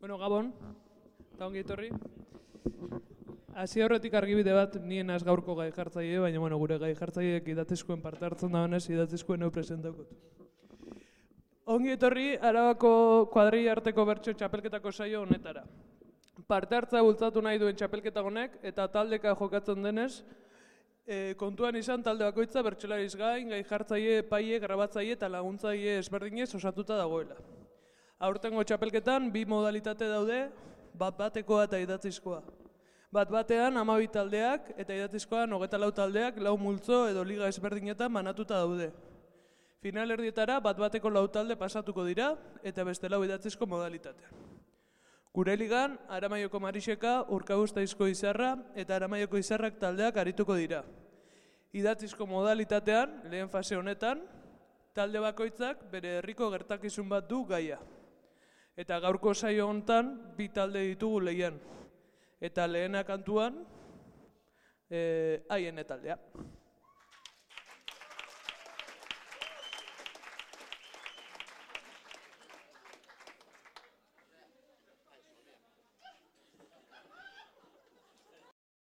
Bueno, Gabon, eta ongi etorri. Hasi horretik argibide bat nien az gaurko gai jartzaile, baina bueno, gure gai jartzaileek idatezkoen parte hartzen da honez, idatezkoen hau presentauko. Ongi etorri, arabako kuadri arteko bertso txapelketako saio honetara. Parte hartza bultzatu nahi duen txapelketa honek, eta taldeka jokatzen denez, e, kontuan izan talde bakoitza bertsolariz gain, gai jartzaile, paie, grabatzaile eta laguntzaile ezberdinez osatuta dagoela. Aurtengo txapelketan bi modalitate daude, bat batekoa eta idatzizkoa. Bat batean amabi taldeak eta idatzizkoan hogeta lau taldeak lau multzo edo liga ezberdinetan banatuta daude. Final erdietara bat bateko lau talde pasatuko dira eta beste lau idatzizko modalitate. Gure ligan, Aramaioko Marixeka, Urkaguztaizko Izarra eta Aramaioko Izarrak taldeak arituko dira. Idatzizko modalitatean, lehen fase honetan, talde bakoitzak bere herriko gertakizun bat du gaia. Eta gaurko saio honetan bi talde ditugu lehian. Eta lehena kantuan, eh, haien taldea.